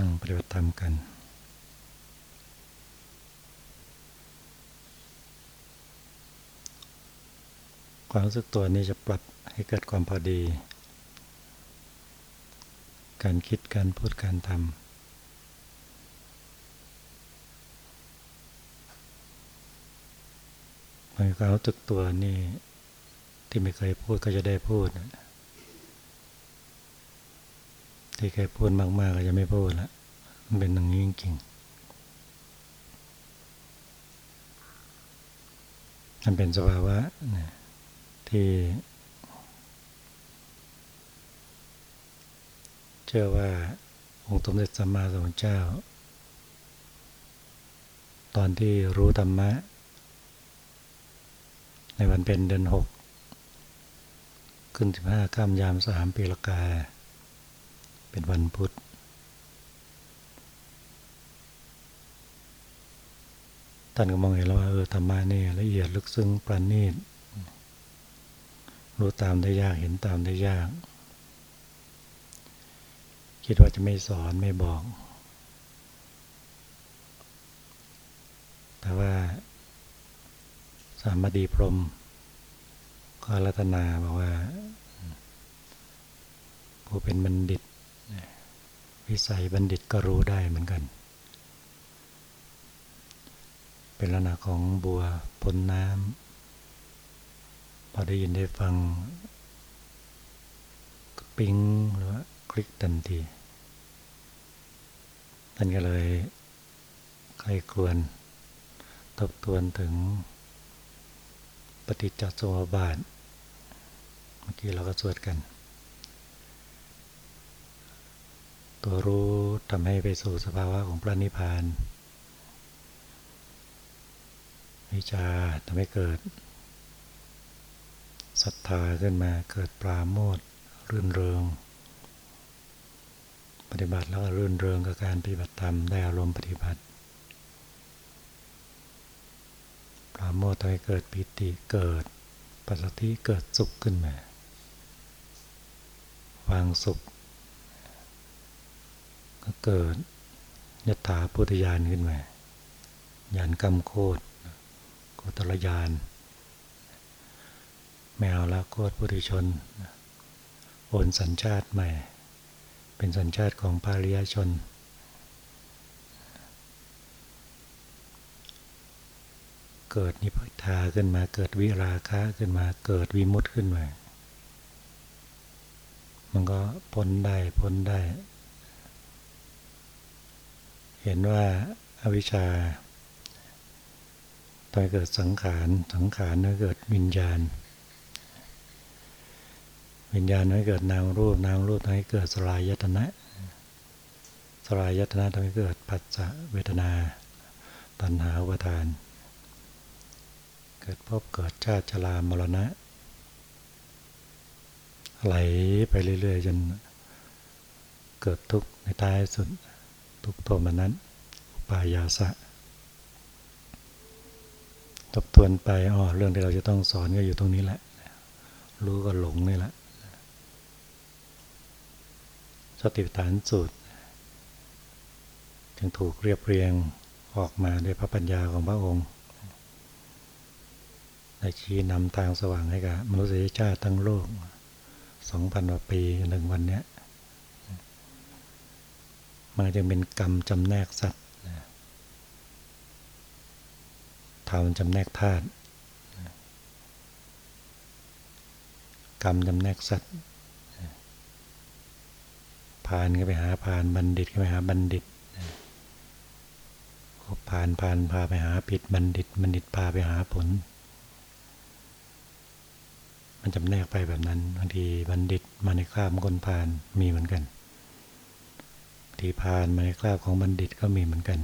นั่งปฏิบัติธรรมกันความรู้สึกตัวนี้จะปรับให้เกิดความพอดี การคิด การพูด การทำความรู้สึกตัวนี่ที่ไม่เคยพูดก็จะได้พูด ที่เคยพูดมากๆก็จะไม่พูดละมันเป็นอย่างนี้จริงๆมันเป็นสภาวะที่ เชื่อว่าองค์สมเด็จสัมมาสัมพุทธเจ้า ตอนที่รู้ธรรมะ ในวันเป็นเดือนหกขึ้นสิบห้าข้ามยามสามปีละกา เป็นวันพุธ ท่านก็มองเห็นแล้วว่าเออธรรมะนี่ละเอียดลึกซึ้งปราณีต รู้ตามได้ยากเห็นตามได้ยาก คิดว่าจะไม่สอนไม่บอก แต่ว่า สามดีพรมก็รัตนาบอกว่าผู้เป็นบัณฑิต วิสัยบัณฑิตก็รู้ได้เหมือนกัน เป็นลักษณะของบัวพ้นน้ำพอได้ยินได้ฟังปิ้งหรือว่าคลิกทันทีท่านก็เลยใครควรทบทวนถึงปฏิจจสมุปบาท เมื่อกี้เราก็สวดกัน ตัวรู้ทำให้ไปสู่สภาวะของพระนิพพาน วิชาทำให้เกิดศรัทธาขึ้นมาเกิดปราโมทรื่นเริง ปฏิบัติแล้วก็รื่นเริงกับการปฏิบัติธรรมได้อารมณ์ปฏิบัติ ปราโมททำให้เกิดปิติเกิดปัสสติเกิดสุขขึ้นมาวางสุข ก็เกิดยถาพุทธญาณขึ้นมาญาณกรรมโคตรโคตรญาณแมวละโคตรพุทธิชน โอนสัญชาติใหม่ เป็นสัญชาติของปาริยชน เกิดนิพพทาขึ้นมา เกิดวิราคะขึ้นมา เกิดวิมุตขึ้นมา มันก็พ้นได้พ้นได้ เห็นว่าอาวิชชาตอนเกิดสังขารสังขารนั้นเกิดวิญญาณ วิญญาณทำให้เกิดนามรูปนามรูปทำให้เกิดสลายยตนะสลายยตนะทำให้เกิดปัจจเวทนา ตัณหาอุปทาน เกิดพบเกิดชาติชรามรณะไหลไปเรื่อยๆจนเกิดทุกข์ในท้ายสุด ทุกโทมนั้นอุปายาสะทบทวนไปอ๋อเรื่องที่เราจะต้องสอนก็อยู่ตรงนี้แหละ รู้ก็หลงนี่แหละสติปัฏฐานสูตร จึงถูกเรียบเรียงออกมาด้วยพระปัญญาของพระองค์ได้ชี้นำทางสว่างให้กับมนุษยชาติทั้งโลกสองพันกว่าปีหนึ่งวันนี้ มันจึงเป็นกรรมจำแนกสัตว์ทำจำแนกธาตุกรรมจำแนกสัตว์พานก็ไปหาพานบัณฑิตก็ไปหาบัณฑิตพานพานพาไปหาผิดบัณฑิต บัณฑิตพาไปหาผล มันจำแนกไปแบบนั้นบางทีบัณฑิตมาในคราบคนพานมีเหมือนกัน ทีพานมาในคราบของบัณฑิตก็มีเหมือนกัน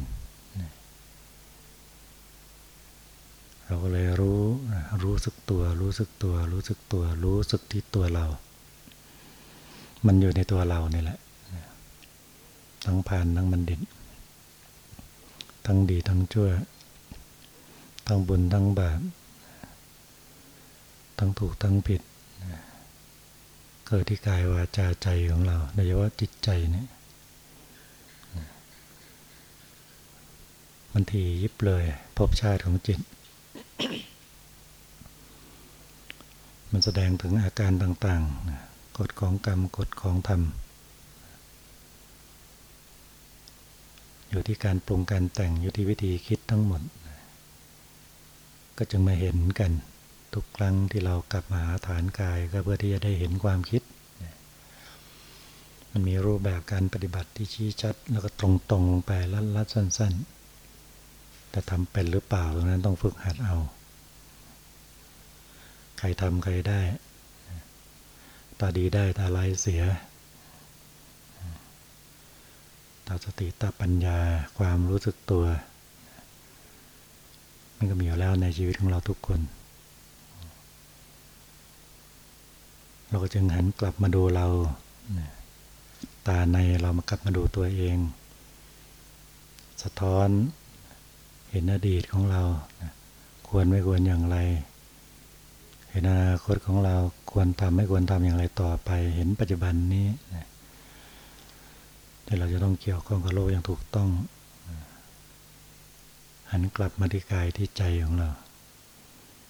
เราก็เลยรู้รู้สึกตัว รู้สึกตัว รู้สึกตัว รู้สึกที่ตัวเรา มันอยู่ในตัวเรานี่แหละ ทั้งผ่านทั้งบัณฑิต ทั้งดีทั้งชั่ว ทั้งบุญทั้งบาป ทั้งถูกทั้งผิดเกิดที่กายวาจาใจของเราโดยเฉพาะจิตใจเนี่ย มันทียิบเลยภพชาติของจิต มันแสดงถึงอาการต่างๆ กฎของกรรมกฎของธรรม อยู่ที่การปรุงการแต่งอยู่ที่วิธีคิดทั้งหมด ก็จึงมาเห็นกัน ทุกครั้งที่เรากลับมาหาฐานกายก็เพื่อที่จะได้เห็นความคิด มันมีรูปแบบการปฏิบัติที่ชี้ชัด แล้วก็ตรงๆลงไปลัดๆสั้น ๆ แต่ทำเป็นหรือเปล่าตรงนั้นต้องฝึกหัดเอา ใครทำใครได้ ตาดีได้ตาลายเสีย ตาสติตาปัญญาความรู้สึกตัว มันก็มีอยู่แล้วในชีวิตของเราทุกคน เราก็จึงหันกลับมาดูเรา ตาในเรามากลับมาดูตัวเอง สะท้อน เห็นอดีตของเรา ควรไม่ควรอย่างไร เห็นอนาคตของเราควรทำไม่ควรทำอย่างไรต่อไป เห็นปัจจุบันนี้ที่เราจะต้องเกี่ยวข้องกับโลกอย่างถูกต้อง หันกลับมาที่กายที่ใจของเรา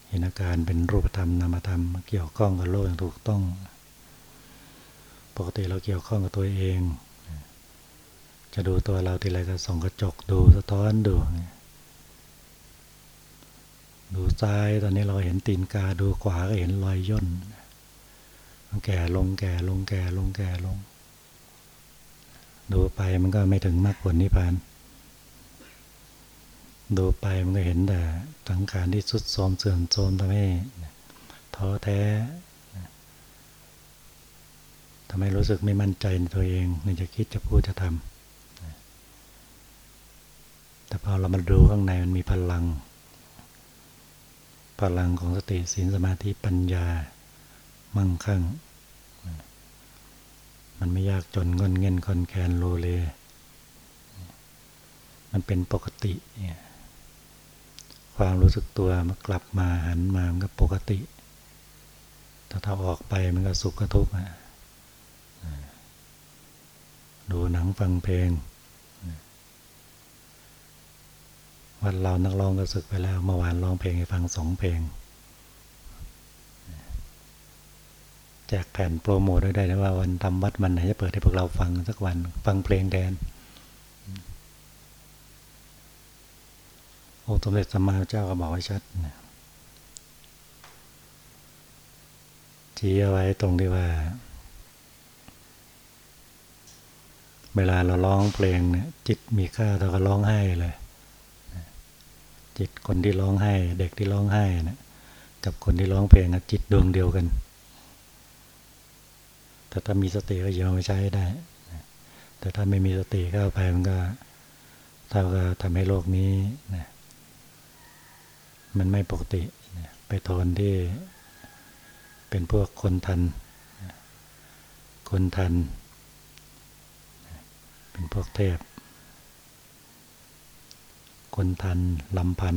เห็นอาการเป็นรูปธรรมนามธรรม เกี่ยวข้องกับโลกอย่างถูกต้อง ปกติเราเกี่ยวข้องกับตัวเอง จะดูตัวเราทีไรก็ส่องกระจกดูสะท้อนดู ดูซ้ายตอนนี้เราเห็นตีนกาดูขวาก็เห็นรอยย่นมันแก่ลงแก่ลงแก่ลงแก่ลง ดูไปมันก็ไม่ถึงมากผลนิพพาน ดูไปมันก็เห็นแต่สังขารที่สุดโทมเสื่อมโทรมทำให้ท้อแท้ทำให้รู้สึกไม่มั่นใจในตัวเองในจะคิดจะพูดจะทำแต่พอเรามาดูข้างในมันมีพลัง พลังของสติสีนสมาธิปัญญา มั่งคั่ง มันไม่ยากจนเงินเงินคอนแคนโลเล มันเป็นปกติ ความรู้สึกตัวมันกลับมาหันมามันก็ปกติแต่ถ้าออกไปมันก็สุขก็ทุกข์ดูหนังฟังเพลง วันเรานักร้องก็สึกไปแล้ว เมื่อวานร้องเพลงให้ฟังสองเพลงแจกแผ่นโปรโมทได้นะว่าวันทำวัดมันไหนจะเปิดให้พวกเราฟังสักวันฟังเพลงแทนองค์สมเด็จสัมมาเจ้าก็บอกไว้ชัดชี้เอาไว้ตรงที่ว่า เวลาเราร้องเพลงเนี่ยจิตมีค่าเท่ากับร้องไห้เลย จิตคนที่ร้องไห้ เด็กที่ร้องไห้นะกับคนที่ร้องเพลงจิตดวงเดียวกัน แต่ถ้ามีสติก็ยังไม่ใช้ได้ แต่ถ้าไม่มีสติเข้าไปมันก็เท่ากับทำให้โลกนี้นะมันไม่ปกติไปโทนที่เป็นพวกคนทัน คนทัน เป็นพวกเทพ คนทันลำพัน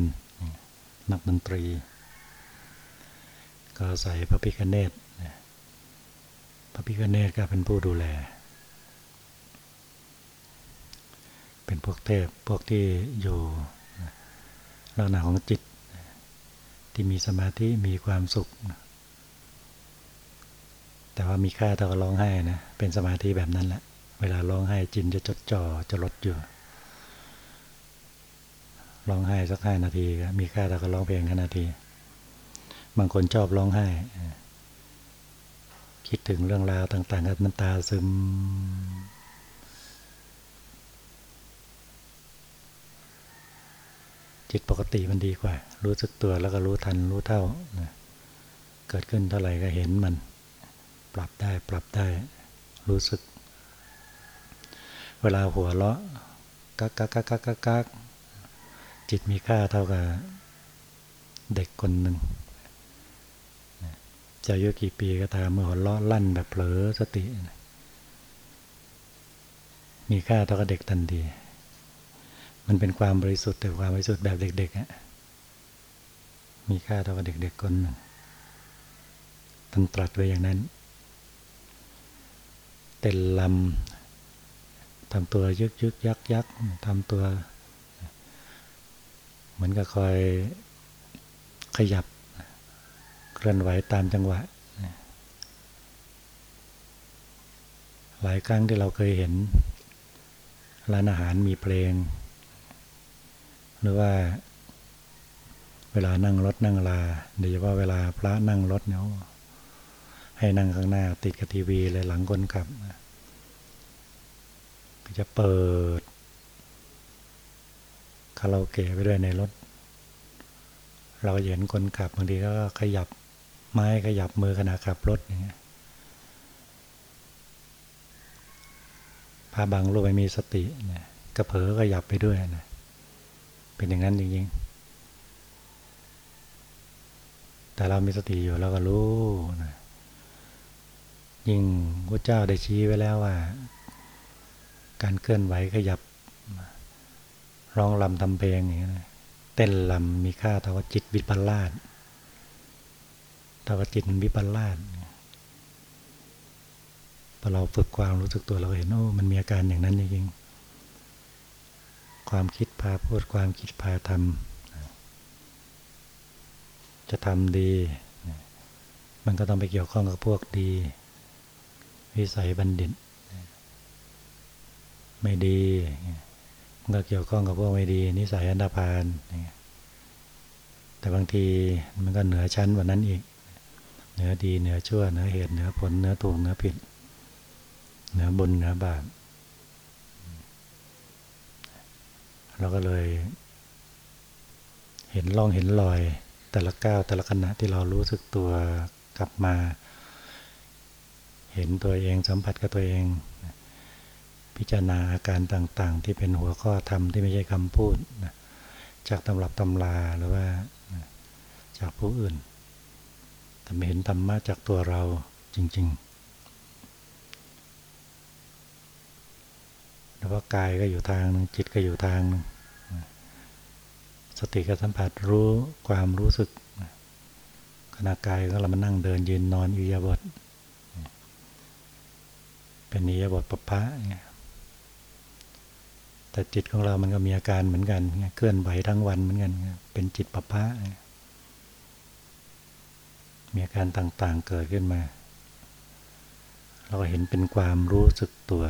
นักดนตรี ก็ใส่พระพิคเนตพระพิคเนตก็เป็นผู้ดูแล เป็นพวกเทพพวกที่อยู่ลักษณะของจิต ที่มีสมาธิมีความสุข แต่ว่ามีค่าเท่ากับร้องไห้นะเป็นสมาธิแบบนั้นแหละเวลาร้องไห้จินจะจดจ่อจะลดอยู่ ร้องไห้สักห้านาทีก็มีค่าเท่ากับร้องเพลงห้านาที บางคนชอบร้องไห้ คิดถึงเรื่องราวต่างๆกับน้ำตาซึม จิตปกติมันดีกว่า รู้สึกตัวแล้วก็รู้ทันรู้เท่า เกิดขึ้นเท่าไหร่ก็เห็นมัน ปรับได้ปรับได้ รู้สึก เวลาหัวเราะกักกักกักกักกักกัก จิตมีค่าเท่ากับเด็กคนหนึ่งจะอายุกี่ปีก็ตามเมื่อหัวเราะลั่นแบบเผลอสติ มีค่าเท่ากับเด็กทันทีมันเป็นความบริสุทธิ์แต่ความบริสุทธิ์แบบเด็กๆมีค่าเท่ากับเด็กๆคนหนึ่งท่านตรัสไว้อย่างนั้น เต้นลำทำตัวยึกยึกยักยักทำตัว เหมือนกับคอยขยับ เคลื่อนไหวตามจังหวะ หลายครั้งที่เราเคยเห็น ร้านอาหารมีเพลง หรือว่าเวลานั่งรถนั่งลาโดยเฉพาะเวลาพระนั่งรถเนี่ยให้นั่งข้างหน้าติดกับทีวีเลยหลังคนขับ ก็จะเปิด คาราโอเกะไปด้วยในรถ เราเห็นคนขับบางทีก็ขยับไม้ขยับมือขณะขับรถอย่างเงี้ยพาบางรูปไม่มีสตินะกระเผลอขยับไปด้วยนะเป็นอย่างนั้นจริงๆแต่เรามีสติอยู่เราก็รู้นะยิ่งพระเจ้าได้ชี้ไว้แล้วว่า การเคลื่อนไหวขยับ ร้องลำทำเพลงอย่างนี้เต้นลำมีค่าท่ากับจิตวิปลาสท่ากับจิตมันวิปลาสพอเราฝึกความรู้สึกตัวเราเห็นโอ้มันมีอาการอย่างนั้นจริงความคิดพาพูดความคิดพาทำจะทำดี มันก็ต้องไปเกี่ยวข้องกับพวกดี วิสัยบัณฑิต ไม่ดี ก็เกี่ยวข้องกับพวกไม่ดี นิสัยอันดาพานแต่บางทีมันก็เหนือชั้นกว่านั้นอีก เหนือดีเหนือชั่วเหนือเหตุเหนือผลเหนือถูกเหนือผิด เหนือบุญเหนือบาปเราก็เลย เห็นล่องเห็นรอย แต่ละก้าวแต่ละขณะที่เรารู้สึกตัวกลับมา เห็นตัวเองสัมผัสกับตัวเอง พิจารณาอาการต่างๆ ที่เป็นหัวข้อธรรมที่ไม่ใช่คำพูดนะจากตำรับตำราหรือว่าจากผู้อื่น แต่ไม่เห็นธรรมะจากตัวเราจริงๆแล้วก็กายก็อยู่ทางนึงจิตก็อยู่ทางนึงสติก็สัมผัสรู้ความรู้สึกขณะกายก็เรามานั่งเดินยืนนอนอิยาบทเป็นอิยาบทปปะเนี่ย แต่จิตของเรามันก็มีอาการเหมือนกัน เคลื่อนไหวทั้งวันเหมือนกัน เป็นจิตปะพะมีอาการต่างๆเกิดขึ้นมา เราก็เห็นเป็นความรู้สึกตัว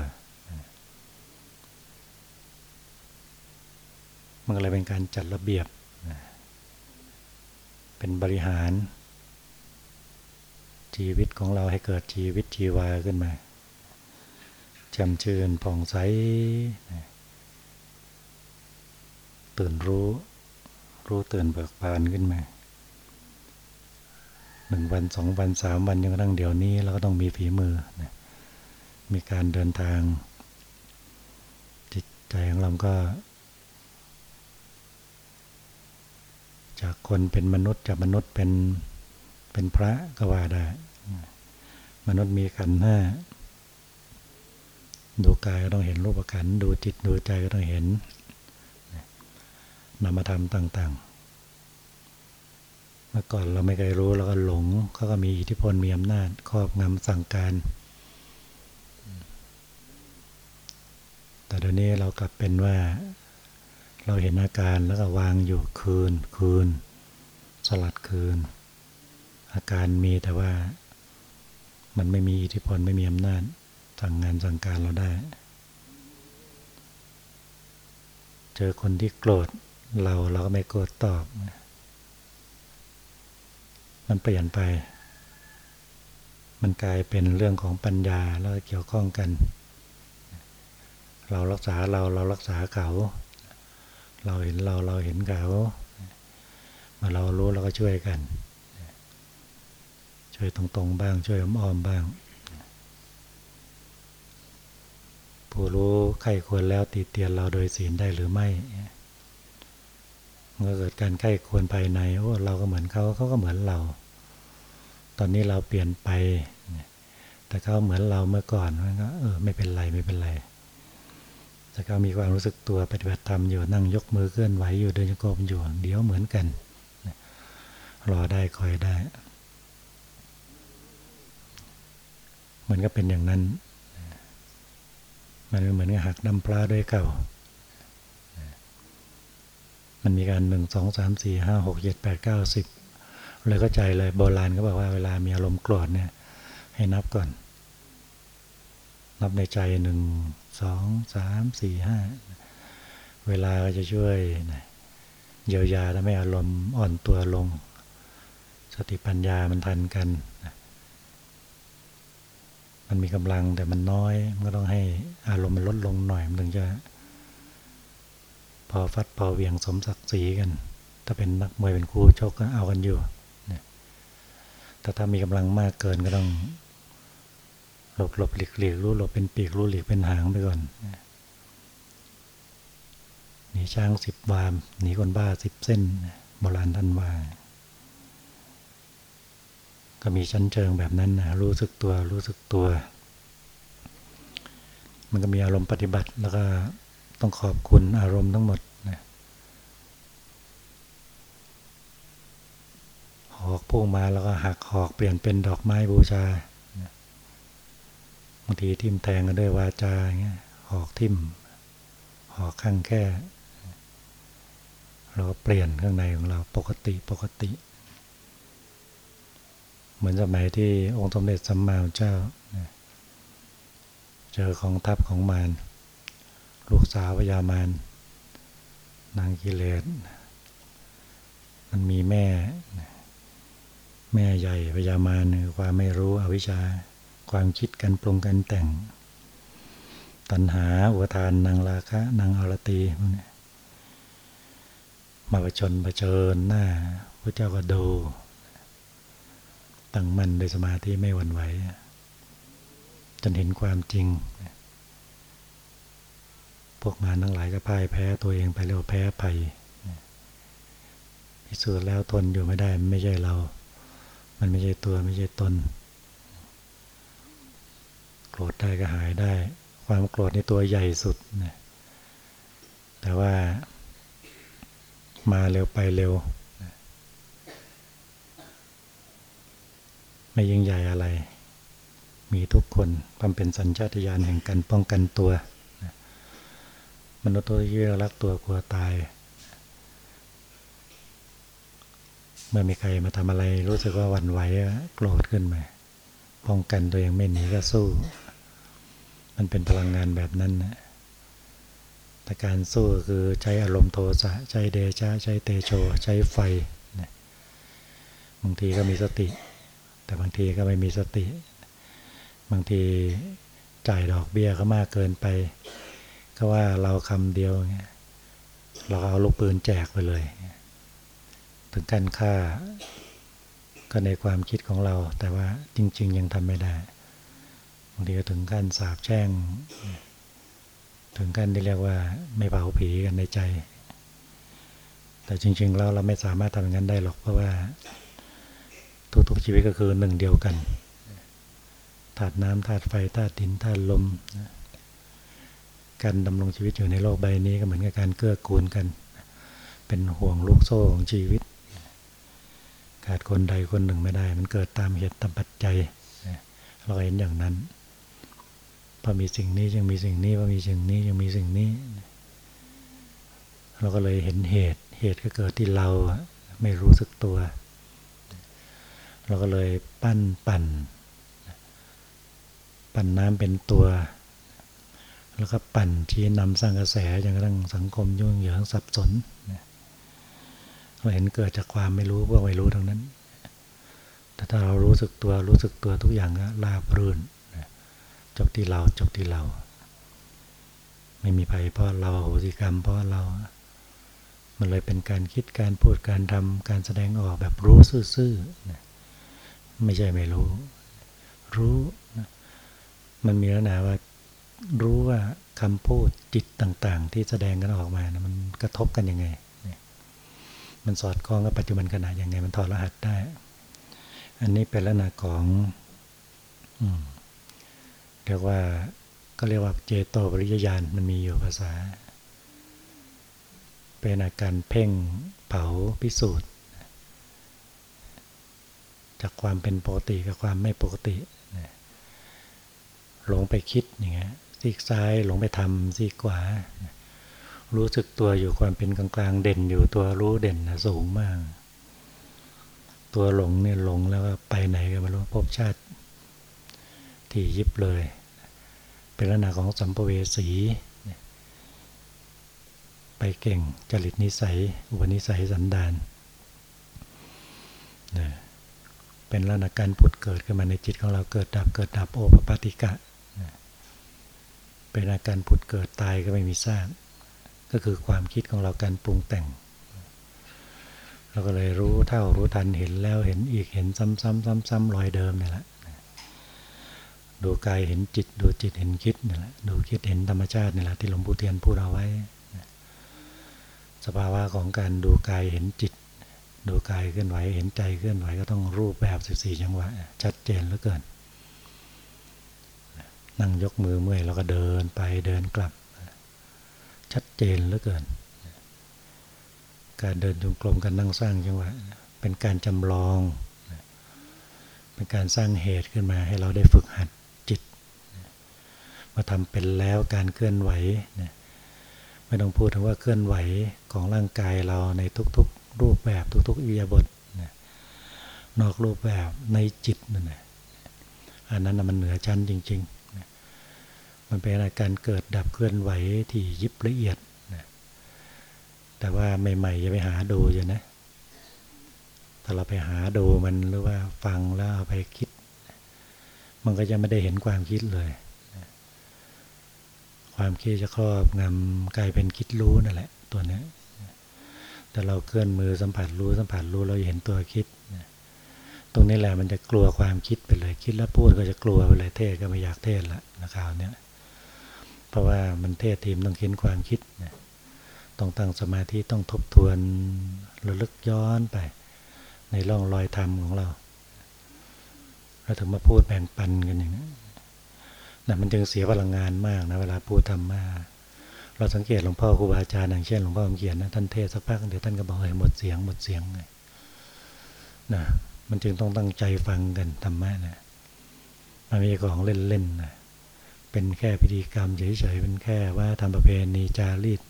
มันก็เลยเป็นการจัดระเบียบ เป็นบริหาร ชีวิตของเราให้เกิดชีวิตชีวาขึ้นมาจำเชิญผ่องใส ตื่นรู้ รู้ตื่นเบิกบานขึ้นมาหนึ่งวันสองวันสามวันยังกระทั่งเดี๋ยวนี้เราก็ต้องมีฝีมือนะมีการเดินทาง จิตใจของเราก็ จากคนเป็นมนุษย์จากมนุษย์เป็นเป็นพระก็ว่าได้ มนุษย์มีขันห้าดูกายก็ต้องเห็นรูปขันดูจิตดูใจก็ต้องเห็น นามธรรมต่างๆ เมื่อก่อนเราไม่เคยรู้เราก็หลงเขาก็มีอิทธิพลมีอำนาจครอบงำสั่งการ แต่เดี๋ยวนี้เรากลับเป็นว่าเราเห็นอาการแล้วก็วางอยู่คืนคืน สลัดคืน อาการมีแต่ว่ามันไม่มีอิทธิพลไม่มีอำนาจสั่งงานสั่งการเราได้ เจอคนที่โกรธ เราเราก็ไม่โกรธตอบ มันเปลี่ยนไป มันกลายเป็นเรื่องของปัญญาแล้วเกี่ยวข้องกัน เรารักษาเราเรารักษาเขา เราเห็นเราเราเห็นเขามาเรารู้เราก็ช่วยกัน ช่วยตรงๆบ้าง ช่วยอ้อมๆบ้าง ผู้รู้ใครควรแล้วตีเตียนเราโดยศีลได้หรือไม่ เมื่อเกิดการใกล้ควรภายในโอ้เราก็เหมือนเขาเขาก็เหมือนเรา ตอนนี้เราเปลี่ยนไปแต่เขาเหมือนเราเมื่อก่อนมันก็เออไม่เป็นไรไม่เป็นไรแต่เขามีความรู้สึกตัวปฏิบัติธรรมอยู่นั่งยกมือเคลื่อนไหวอยู่เดินโยกมอยู่เดี๋ยวเหมือนกันรอได้คอยได้เหมือนก็เป็นอย่างนั้น มันเหมือนกับหักน้ำปลาด้วยเก่า มันมีการหนึ่งสองสามสี่ห้าหกเจ็ดแปดเก้าสิบเลยก็ใจเลยโบราณก็บอกว่าเวลามีอารมณ์โกรธเนี่ย ให้นับก่อน นับในใจหนึ่งสองสามสี่ห้าเวลาก็จะช่วยเยียวยาทำให้อารมณ์อ่อนตัวลง สติปัญญามันทันกัน มันมีกำลังแต่มันน้อย มันก็ต้องให้อารมณ์มันลดลงหน่อยมันถึงจะ พอฟัดพอเวียงสมศักดิ์ศรีกัน ถ้าเป็นนักมวยเป็นครูชกก็เอากันอยู่แต่ถ้ามีกำลังมากเกินก็ต้องหลบหลบหลีกหลีกรู้หลบเป็นปีกรู้หลีกเป็นหางไปก่อนหนีช้างสิบวามหนีคนบ้าสิบเส้นโบราณท่านว่าก็มีชั้นเชิงแบบนั้นนะรู้สึกตัวรู้สึกตัว มันก็มีอารมณ์ปฏิบัติแล้วก็ ต้องขอบคุณอารมณ์ทั้งหมดนะหอกพุ่งมาแล้วก็หักหอกเปลี่ยนเป็นดอกไม้บูชาบางทีทิมแทงกันด้วยวาจาอย่างเงี้ยหอกทิมหอกข้างแค่เราก็เปลี่ยนข้างในของเราปกติปกติ เหมือนสมัยที่องค์สมเด็จสัมมาเจ้า เจอของทัพของมาร ลูกสาวพญามารนางกิเลส มันมีแม่ แม่ใหญ่พญามารความไม่รู้อวิชชา ความคิดกันปรุงกันแต่ง ตัณหาอุทานนางราคะ นางอรตีพวกนี้มาประชนประเชิญหน้าพระเจ้าก็ดูตั้งมั่นโดยสมาธิไม่หวั่นไหวจนเห็นความจริง พวกมารทั้งหลายก็พ่ายแพ้ตัวเองไปแล้วแพ้ภัยพิสูจน์แล้วทนอยู่ไม่ได้ไม่ใช่เรา มันไม่ใช่ตัวไม่ใช่ตน โกรธได้ก็หายได้ ความโกรธในตัวใหญ่สุดนะแต่ว่ามาเร็วไปเร็ว ไม่ยิ่งใหญ่อะไร มีทุกคนความเป็นสัญชาตญาณแห่งการป้องกันตัว มนุษย์ตัวที่รักตัวกลัวตาย เมื่อมีใครมาทำอะไรรู้สึกว่าวันไหวโกรธขึ้นมาป้องกันตัวเองไม่หนีก็สู้ มันเป็นพลังงานแบบนั้นนะแต่การสู้คือใช้อารมณ์โทสะใช้เดชะใช้เตโช ใช้ไฟบางทีก็มีสติ แต่บางทีก็ไม่มีสติ บางทีจ่ายดอกเบี้ยก็มากเกินไป ก็ว่าเราคำเดียวเราเอาลูกปืนแจกไปเลย ถึงการฆ่าก็ในความคิดของเรา แต่ว่าจริง ๆ ยังทำไม่ได้บางทีก็ถึงการสาบแช่ง ถึงกันที่เรียกว่าไม่เผาผีกันในใจ แต่จริง ๆ แล้วเราไม่สามารถทำอย่างนั้นได้หรอกเพราะว่า ทุกๆชีวิตก็คือหนึ่งเดียวกันธาตุน้ำธาตุไฟธาตุดินธาตุลม การดำรงชีวิตอยู่ในโลกใบนี้ก็เหมือนกับการเกื้อกูลกัน เป็นห่วงลูกโซ่ของชีวิต ขาดคนใดคนหนึ่งไม่ได้ มันเกิดตามเหตุตามปัจจัยเราเห็นอย่างนั้นพอมีสิ่งนี้ยังมีสิ่งนี้พอมีสิ่งนี้ยังมีสิ่งนี้ เราก็เลยเห็นเหตุ เหตุก็เกิดที่เราไม่รู้สึกตัว เราก็เลยปั้นปั่น ปั่นน้ำเป็นตัว แล้วก็ปั่นที่นำสร้างกระแสจนกระทั่งสังคมยุ่งเหยิงสับสนเราเห็นเกิดจากความไม่รู้พวกไม่รู้ทั้งนั้น แต่ถ้าเรารู้สึกตัวรู้สึกตัวทุกอย่างก็ราบรื่นจบที่เราจบที่เรา ไม่มีภัยเพราะเราโหสิกรรมเพราะเรา มันเลยเป็นการคิดการพูดการทำการแสดงออกแบบรู้ซื่อๆไม่ใช่ไม่รู้ รู้ มันมีลักษณะว่า รู้ว่าคำพูดจิตต่างๆ ที่แสดงกันออกมานะมันกระทบกันยังไง มันสอดคล้องกับปัจจุบันขณะยังไง มันถอดรหัสได้ อันนี้เป็นลักษณะของอืเรียกว่าก็เรียกว่าเจโตปริยญาณมันมีอยู่ภาษา เป็นอาการเพ่งเผาพิสูจน์ จากความเป็นปกติกับความไม่ปกติหลงไปคิดอย่างเงี้ย ซีกซ้ายหลงไปทำซีกขวา รู้สึกตัวอยู่ความเป็นกลางๆเด่นอยู่ตัวรู้เด่นนะสูงมาก ตัวหลงเนี่ยหลงแล้วก็ไปไหนก็ไม่รู้พบชาติ ที่ยิบเลย เป็นลักษณะของสัมภเวสี ไปเก่งจริตนิสัย อุปนิสัยสันดานเป็นลักษณะการผุดเกิดขึ้นมาในจิตของเราเกิดดับเกิดดับโอปปาติกะ เป็นอาการผุดเกิดตายก็ไม่มีซากก็คือความคิดของเราการปรุงแต่ง เราก็เลยรู้เท่ารู้ทันเห็นแล้วเห็นอีกเห็นซ้ำๆซ้ำๆรอยเดิมนี่แหละดูกายเห็นจิต ดูจิตเห็นคิดนี่แหละดูคิดเห็นธรรมชาตินี่แหละที่หลวงปู่เทียนพูดเอาไว้ สภาวะของการดูกายเห็นจิต ดูกายเคลื่อนไหวเห็นใจเคลื่อนไหวก็ต้องรูปแบบ 14 จังหวะชัดเจนเหลือเกิน นั่งยกมือเมื่อยเราก็เดินไปเดินกลับ ชัดเจนเหลือเกิน การเดินจงกรมการนั่งสร้างจังหวะเป็นการจำลอง เป็นการสร้างเหตุขึ้นมาให้เราได้ฝึกหัดจิต มาทำเป็นแล้วการเคลื่อนไหว ไม่ต้องพูดถึงว่าเคลื่อนไหวของร่างกายเราในทุกๆ รูปแบบทุกๆอิยาบทนอกรูปแบบในจิตนั่นแหละอันนั้นมันเหนือชั้นจริง ๆ มันเป็นอาการเกิดดับเคลื่อนไหวที่ยิบละเอียดนะแต่ว่าใหม่ๆจะไปหาดูอยู่นะถ้าเราไปหาดูมันหรือว่าฟังแล้วเอาไปคิด มันก็จะไม่ได้เห็นความคิดเลย ความคิดจะครอบงำกลายเป็นคิดรู้นั่นแหละตัวนี้แต่เราเคลื่อนมือสัมผัสรู้สัมผัสรู้เราเห็นตัวคิดตรงนี้แหละมันจะกลัวความคิดไปเลย คิดแล้วพูดก็จะกลัวไปเลยเทศก็ไม่อยากเทศละนะครับเนี่ย เพราะว่ามันเทศทีมต้องเข็นความคิดนะต้องตั้งสมาธิต้องทบทวนระลึกย้อนไป ในร่องรอยธรรมของเราเราถึงมาพูดแบ่งปันกันอย่างนี้นะมันจึงเสียพลังงานมากนะเวลาพูดธรรมาเราสังเกตหลวงพ่อครูบาอาจารย์อย่างเช่นหลวงพ่อคำเขียนนะท่านเทศสักพักเดี๋ยวท่านก็บอกให้หมดเสียงหมดเสียงไงนะมันจึงต้องตั้งใจฟังกันธรรมะนะมันไม่ใช่ของเล่นๆนะ เป็นแค่พิธีกรรมเฉยๆเป็นแค่ว่าทำประเพณีจารีต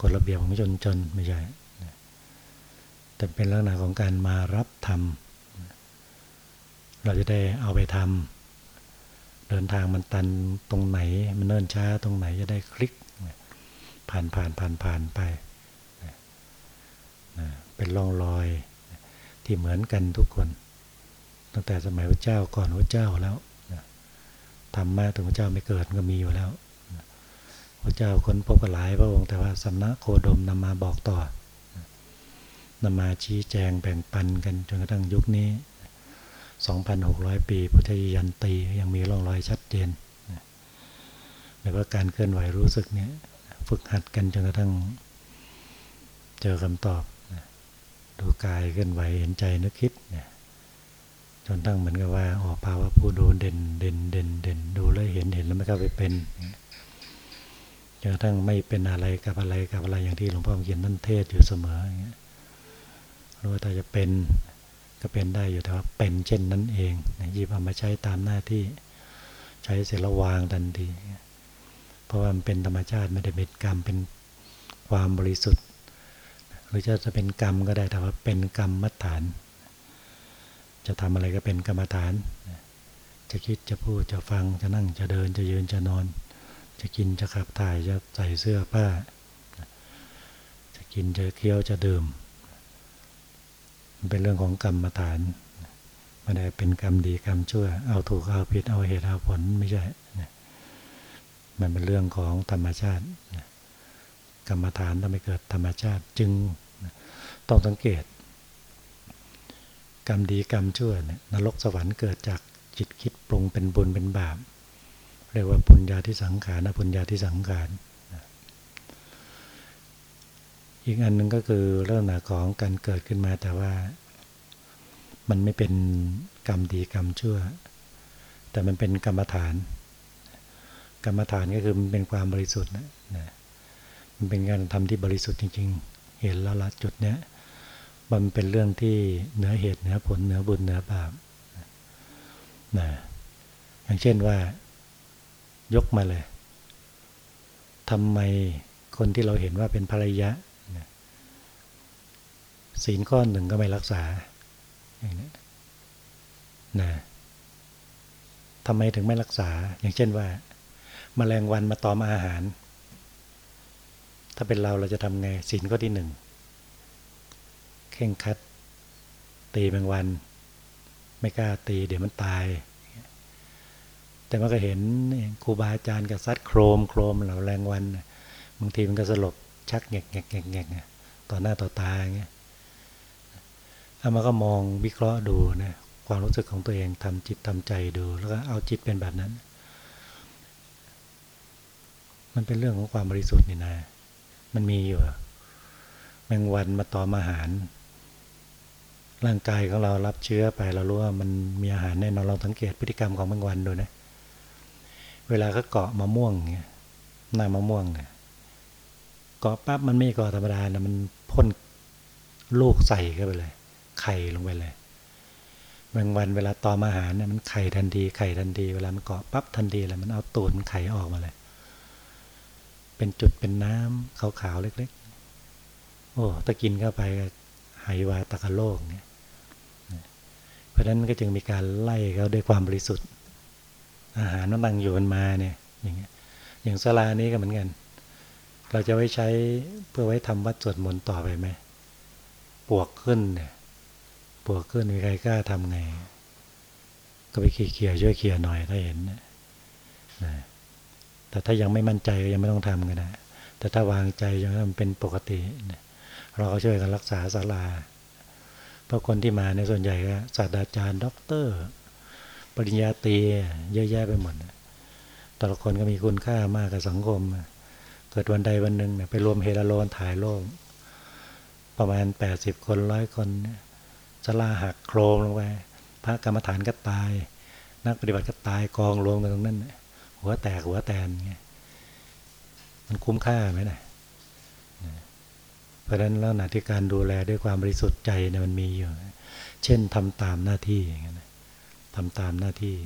กฎระเบียบของชนชนไม่ใช่แต่เป็นลักษณะของการมารับธรรม เราจะได้เอาไปทำเดินทางมันตันตรงไหน มันเนิ่นช้าตรงไหนจะได้คลิก ผ่านผ่านผ่านผ่านไปเป็นร่องรอยที่เหมือนกันทุกคน ตั้งแต่สมัยพระเจ้าก่อนพระเจ้าแล้ว ธรรมะถึงพระเจ้าไม่เกิดก็มีอยู่แล้ว พระเจ้าค้นพบกันหลายพระองค์แต่ว่าสำนักโคดมนำมาบอกต่อนำมาชี้แจงแบ่งปันกันจนกระทั่งยุคนี้ 2,600 ปี พุทธยันตียังมีร่องรอยชัดเจนหรือว่าการเคลื่อนไหวรู้สึกเนี่ยฝึกหัดกันจนกระทั่งเจอคำตอบ ดูกายเคลื่อนไหวเห็นใจนึกคิดเนี่ย จนตั้งเหมือนกับว่าออกภาวะผู้ดูเด่นเด่นเด่นเด่นดูแล้วเห็นเห็นแล้วไม่เข้าไปเป็นจนตั้งไม่เป็นอะไรกับอะไรกับอะไรอย่างที่หลวงพ่อเขียนนั่นเทศอยู่เสมออย่างเงี้ยรู้ว่าถ้าจะเป็นก็เป็นได้อยู่แต่ว่าเป็นเช่นนั้นเองหยิบเอามาใช้ตามหน้าที่ใช้เสร็จแล้ววางทันที เพราะว่ามันเป็นธรรมชาติไม่ได้เป็นกรรมเป็นความบริสุทธิ์ หรือจะจะเป็นกรรมก็ได้แต่ว่าเป็นกรรมมัฐาน จะทำอะไรก็เป็นกรรมฐาน จะคิดจะพูดจะฟังจะนั่งจะเดินจะยืนจะนอน จะกินจะขับถ่ายจะใส่เสื้อผ้า จะกินจะเคี้ยวจะดื่ม มันเป็นเรื่องของกรรมฐานไม่ได้เป็นกรรมดีกรรมชั่ว เอาถูกเอาผิดเอาเหตุเอาผลไม่ใช่มันเป็นเรื่องของธรรมชาติ กรรมฐานต้องไมเกิดธรรมชาติจึงต้องสังเกต กรรมดีกรรมชั่วเนี่ยนรกสวรรค์เกิดจากจิตคิดปรุงเป็นบุญเป็นบาปเรียกว่าปุญญาที่สังขารนะปุญญาที่สังขารอีกอันหนึ่งก็คือเรื่องของการเกิดขึ้นมาแต่ว่ามันไม่เป็นกรรมดีกรรมชั่ว แต่มันเป็นกรรมฐาน กรรมฐานก็คือมันเป็นความบริสุทธิ์นะมันเป็นการทำที่บริสุทธิ์จริง ๆ เห็นแล้วละจุดเนี้ย มันเป็นเรื่องที่เหนือเหตุเหนือผลเหนือบุญเหนือบาปนะอย่างเช่นว่า ยกมาเลยทำไมคนที่เราเห็นว่าเป็นภรรยาศีลข้อหนึ่งก็ไม่รักษาอย่างนี้นะทำไมถึงไม่รักษา อย่างเช่นว่ามาแมลงวันมาตอมอาหาร ถ้าเป็นเราเราจะทำไงศีลข้อที่หนึ่ง ข่งคัด ตีแมงวัน ไม่กล้าตีเดี๋ยวมันตาย แต่มันก็เห็นครูบาอาจารย์กับซัดโครมโครมเหล่าแรงวันบางทีมันก็สลบชักแงกแงกแงกแงกต่อหน้าต่อตาอย่างเงี้ยเอามาก็มองวิเคราะห์ดูนะความรู้สึกของตัวเองทำจิตทำใจดู แล้วก็เอาจิตเป็นแบบนั้น มันเป็นเรื่องของความบริสุทธิ์นี่นะ มันมีอยู่แมงวันมาต่อมอาหาร ร่างกายของเรารับเชื้อไปเรารู้ว่ามันมีอาหารแน่นอนเราสังเกตพฤติกรรมของแมงวันดูนะ เวลาเขาเกาะมะม่วงเงี้ยหน้ามะม่วงเนี่ยเกาะปั๊บมันไม่เกาะธรรมดานะมันพ่นลูกใส่เข้าไปเลย ไข่ลงไปเลยบางวันเวลาตอมอาหารเนี่ยมันไข่ทันทีไข่ทันทีเวลามันเกาะปั๊บทันทีเลยมันเอาตูดมันไข่ออกมาเลย เป็นจุดเป็นน้ำขาวๆเล็ก ๆ โอ้ตะกินเข้าไปหวาตะกะโลกเนี่ย ราะฉะนั้นก็จึงมีการไล่เขาด้วยความบริสุทธิ์ อาหารมันตั้งอยู่มันมาเนี่ยอย่างเงี้ยอย่างสลานี้ก็เหมือนกัน เราจะไว้ใช้เพื่อไว้ทำวัดสวดมนต์ต่อไปไหมปวกขึ้นเนี่ยปวกขึ้นมีใครกล้าทำไง ก็ไปเขี่ยช่วยเขี่ยหน่อยถ้าเห็นนะแต่ถ้ายังไม่มั่นใจก็ยังไม่ต้องทำก็ได้แต่ถ้าวางใจยังมันเป็นปกติ เราก็ช่วยกันรักษาศาลา เพราะคนที่มาในส่วนใหญ่ก็ศาสตราจารย์ด็อกเตอร์ ปริญญาตรีเยอะแยะไปหมดแต่ละคนก็มีคุณค่ามากกับสังคม เกิดวันใดวันหนึ่งไปรวมเฮลโลนถ่ายโลก ประมาณแปดสิบคนร้อยคนสลาหักโครมลงไปพระกรรมฐานก็ตาย นักปฏิบัติก็ตายกองรวมกันตรงนั้น หัวแตกหัวแตนไงมันคุ้มค่าไหมนะเพ ราะฉะนั้นแล้วนะที่การดูแลด้วยความบริสุทธิ์ใจเนี่ยมันมีอยู่ เช่นทำตามหน้าที่อย่างนี้นทำตามหน้าที่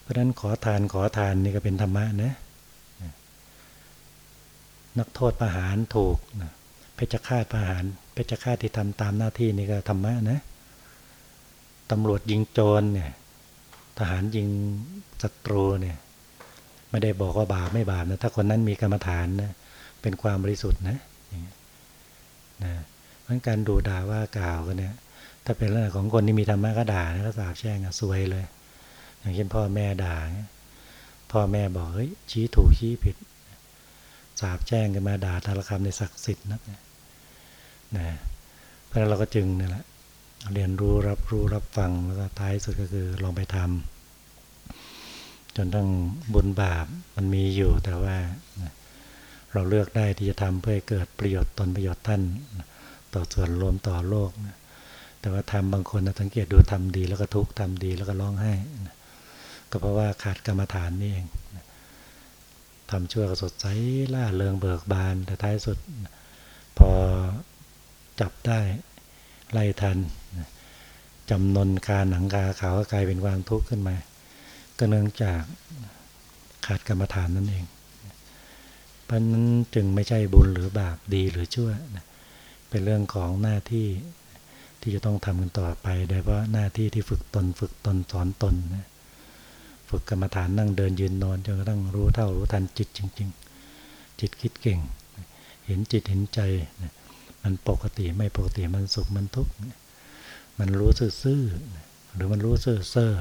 เพราะฉะนั้นขอทานขอทานนี่ก็เป็นธรรมะนะนักโทษประหารถูกนะเพชฌฆาตประหารเพชฌฆาตที่ทำตามหน้าที่นี่ก็ธรรมะนะตำรวจยิงโจรเนี่ยทหารยิงศัตรูเนี่ยไม่ได้บอกว่าบาปไม่บาปนะถ้าคนนั้นมีกรรมฐานนะเป็นความบริสุทธิ์นะ นะเพราะการดูด่าว่ากล่าวกันเนี่ย ถ้าเป็นเรื่องของคนที่มีธรรมะก็ด่านะก็สาบแช่งอะซวยเลย อย่างเช่นพ่อแม่ด่าพ่อแม่บอกเฮ้ยชี้ถูกชี้ผิดสาบแช่งกันมาด่าทารคำในศักดิ์สิทธิ์นักนะเพราะนั้นเราก็จึงนี่แหละเรียนรู้รับรู้รับฟังแล้วก็ท้ายสุดก็คือลองไปทำจนต้องบุญบาปมันมีอยู่แต่ว่า เราเลือกได้ที่จะทำเพื่อให้เกิดประโยชน์ตนประโยชน์ท่าน ต่อส่วนรวมต่อโลก แต่ว่าทำบางคนสังเกตดูทำดีแล้วก็ทุกข์ทำดีแล้วก็ร้องไห้ ก็เพราะว่าขาดกรรมฐานนี่เองทำชั่วก็สดใสล่าเริงเบิกบาน แต่ท้ายสุดพอจับได้ไล่ทันจำนนคาหนังคาขาก็กลายเป็นความทุกข์ขึ้นมา ก็เนื่องจากขาดกรรมฐานนั่นเอง เพราะนั้นจึงไม่ใช่บุญหรือบาปดีหรือชั่วเป็นเรื่องของหน้าที่ที่จะต้องทำกันต่อไปโดยเฉพาะหน้าที่ที่ฝึกตน ฝึกตนสอนตนนะฝึกกรรมฐานนั่งเดินยืนนอนจนกระทั่งรู้เท่ารู้ทันจิตจริง ๆ จิตคิดเก่ง เห็นจิตเห็นใจนะมันปกติไม่ปกติมันสุขมันทุกข์มันรู้ซื่อๆหรือมันรู้เซ่อเซ่อ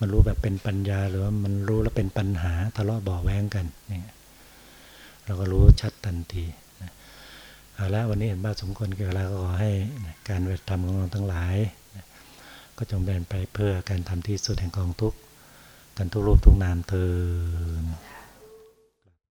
มันรู้แบบเป็นปัญญาหรือว่ามันรู้แล้วเป็นปัญหาทะเลาะบ่อแว้งกันเนี่ย เราก็รู้ชัดทันทีเอาละวันนี้เห็นบ้าสมควรเกี่ยวกับก็ขอให้การเวทธรรมของเราทั้งหลายก็จงเป็นไปเพื่อการทำที่สุดแห่งกองทุกกันทุกรูปทุกนามเธอ